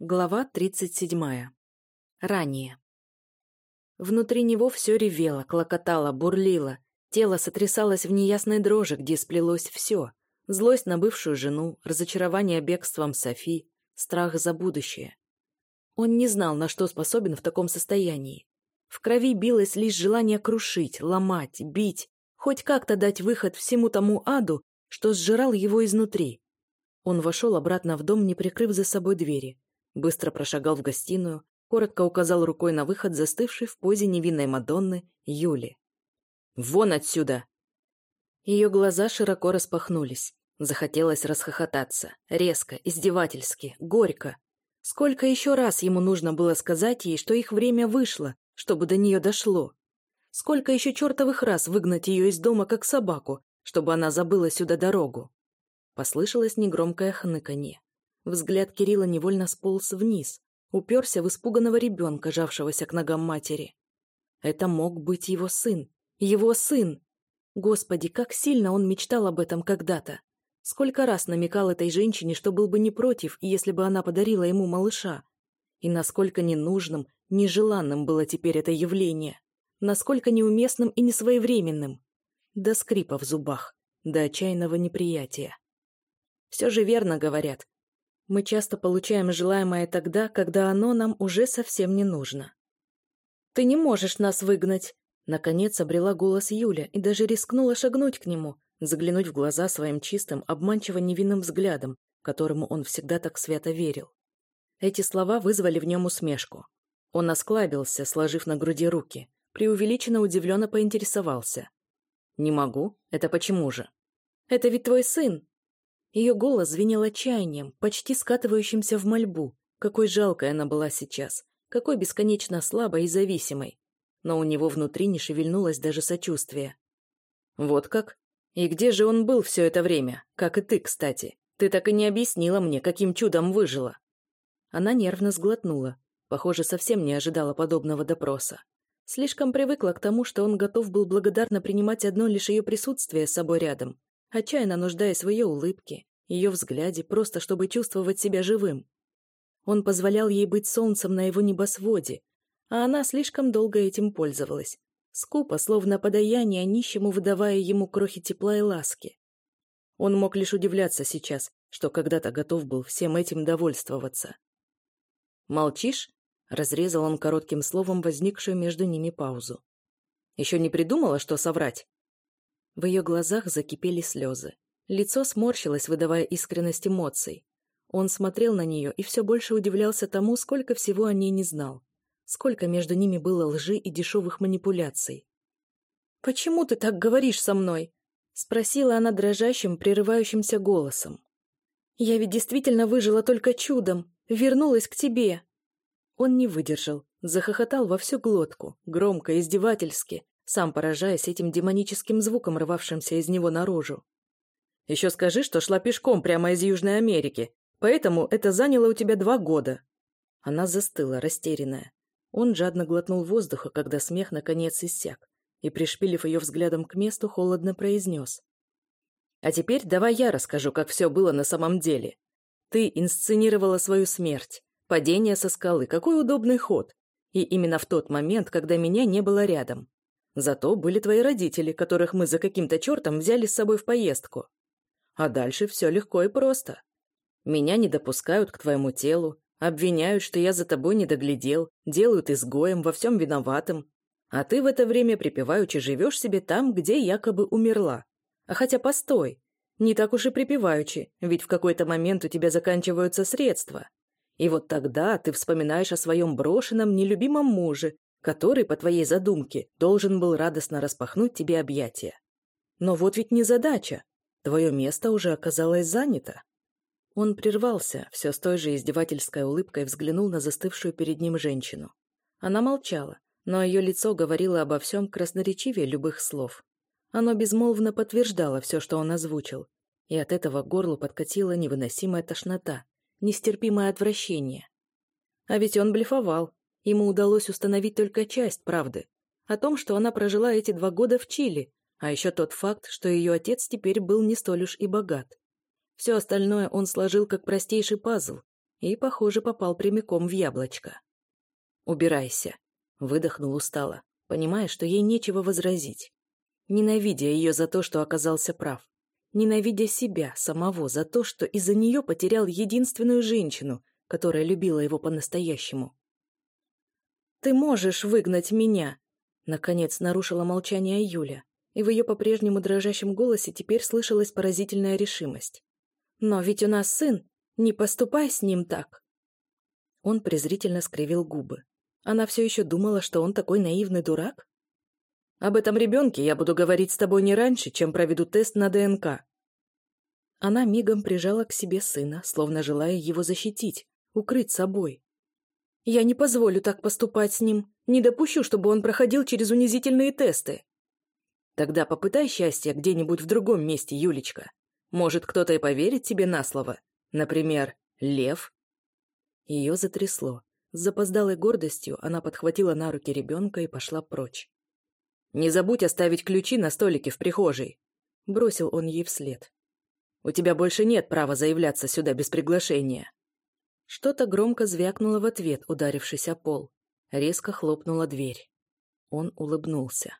Глава 37. Ранее. Внутри него все ревело, клокотало, бурлило. Тело сотрясалось в неясной дрожи, где сплелось все. Злость на бывшую жену, разочарование бегством Софи, страх за будущее. Он не знал, на что способен в таком состоянии. В крови билось лишь желание крушить, ломать, бить, хоть как-то дать выход всему тому аду, что сжирал его изнутри. Он вошел обратно в дом, не прикрыв за собой двери. Быстро прошагал в гостиную, коротко указал рукой на выход застывшей в позе невинной Мадонны Юли. «Вон отсюда!» Ее глаза широко распахнулись. Захотелось расхохотаться. Резко, издевательски, горько. Сколько еще раз ему нужно было сказать ей, что их время вышло, чтобы до нее дошло? Сколько еще чертовых раз выгнать ее из дома, как собаку, чтобы она забыла сюда дорогу? Послышалось негромкое хныканье. Взгляд Кирилла невольно сполз вниз, уперся в испуганного ребенка, жавшегося к ногам матери. Это мог быть его сын. Его сын! Господи, как сильно он мечтал об этом когда-то. Сколько раз намекал этой женщине, что был бы не против, если бы она подарила ему малыша. И насколько ненужным, нежеланным было теперь это явление. Насколько неуместным и несвоевременным. До скрипа в зубах, до отчаянного неприятия. Все же верно говорят, мы часто получаем желаемое тогда, когда оно нам уже совсем не нужно. «Ты не можешь нас выгнать!» Наконец обрела голос Юля и даже рискнула шагнуть к нему, заглянуть в глаза своим чистым, обманчиво невинным взглядом, которому он всегда так свято верил. Эти слова вызвали в нем усмешку. Он осклабился, сложив на груди руки, преувеличенно удивленно поинтересовался. «Не могу? Это почему же?» «Это ведь твой сын!» Ее голос звенел отчаянием, почти скатывающимся в мольбу. Какой жалкой она была сейчас, какой бесконечно слабой и зависимой. Но у него внутри не шевельнулось даже сочувствие. «Вот как? И где же он был все это время? Как и ты, кстати. Ты так и не объяснила мне, каким чудом выжила». Она нервно сглотнула. Похоже, совсем не ожидала подобного допроса. Слишком привыкла к тому, что он готов был благодарно принимать одно лишь ее присутствие с собой рядом, отчаянно нуждаясь в ее улыбке, ее взгляде, просто чтобы чувствовать себя живым. Он позволял ей быть солнцем на его небосводе, а она слишком долго этим пользовалась, скупо, словно подаяние нищему, выдавая ему крохи тепла и ласки. Он мог лишь удивляться сейчас, что когда-то готов был всем этим довольствоваться. «Молчишь?» — разрезал он коротким словом возникшую между ними паузу. «Еще не придумала, что соврать?» В ее глазах закипели слезы. Лицо сморщилось, выдавая искренность эмоций. Он смотрел на нее и все больше удивлялся тому, сколько всего о ней не знал. Сколько между ними было лжи и дешевых манипуляций. «Почему ты так говоришь со мной?» — спросила она дрожащим, прерывающимся голосом. «Я ведь действительно выжила только чудом, вернулась к тебе». Он не выдержал, захохотал во всю глотку, громко, издевательски, сам поражаясь этим демоническим звуком, рвавшимся из него наружу. «Еще скажи, что шла пешком прямо из Южной Америки, поэтому это заняло у тебя два года». Она застыла, растерянная. Он жадно глотнул воздуха, когда смех наконец иссяк, и, пришпилив ее взглядом к месту, холодно произнес. «А теперь давай я расскажу, как все было на самом деле. Ты инсценировала свою смерть, падение со скалы, какой удобный ход. И именно в тот момент, когда меня не было рядом. Зато были твои родители, которых мы за каким-то чертом взяли с собой в поездку. А дальше все легко и просто. Меня не допускают к твоему телу, обвиняют, что я за тобой не доглядел, делают изгоем, во всем виноватым. А ты в это время припеваючи живешь себе там, где якобы умерла. А хотя постой, не так уж и припеваючи, ведь в какой-то момент у тебя заканчиваются средства. И вот тогда ты вспоминаешь о своем брошенном, нелюбимом муже, который, по твоей задумке, должен был радостно распахнуть тебе объятия. Но вот ведь не задача. Твое место уже оказалось занято. Он прервался, все с той же издевательской улыбкой взглянул на застывшую перед ним женщину. Она молчала, но ее лицо говорило обо всем красноречивее любых слов. Оно безмолвно подтверждало все, что он озвучил, и от этого горлу подкатила невыносимая тошнота, нестерпимое отвращение. А ведь он блефовал, Ему удалось установить только часть правды. О том, что она прожила эти два года в Чили, а еще тот факт, что ее отец теперь был не столь уж и богат. Все остальное он сложил как простейший пазл, И, похоже, попал прямиком в яблочко. «Убирайся», — выдохнул устало, понимая, что ей нечего возразить. Ненавидя ее за то, что оказался прав. Ненавидя себя, самого, за то, что из-за нее потерял единственную женщину, которая любила его по-настоящему. «Ты можешь выгнать меня!» Наконец нарушила молчание Юля, и в ее по-прежнему дрожащем голосе теперь слышалась поразительная решимость. «Но ведь у нас сын, не поступай с ним так!» Он презрительно скривил губы. Она все еще думала, что он такой наивный дурак? «Об этом ребенке я буду говорить с тобой не раньше, чем проведу тест на ДНК». Она мигом прижала к себе сына, словно желая его защитить, укрыть собой. Я не позволю так поступать с ним. Не допущу, чтобы он проходил через унизительные тесты. Тогда попытай счастье где-нибудь в другом месте, Юлечка. Может, кто-то и поверит тебе на слово. Например, лев. Ее затрясло. С запоздалой гордостью она подхватила на руки ребенка и пошла прочь. «Не забудь оставить ключи на столике в прихожей», — бросил он ей вслед. «У тебя больше нет права заявляться сюда без приглашения». Что-то громко звякнуло в ответ, ударившись о пол. Резко хлопнула дверь. Он улыбнулся.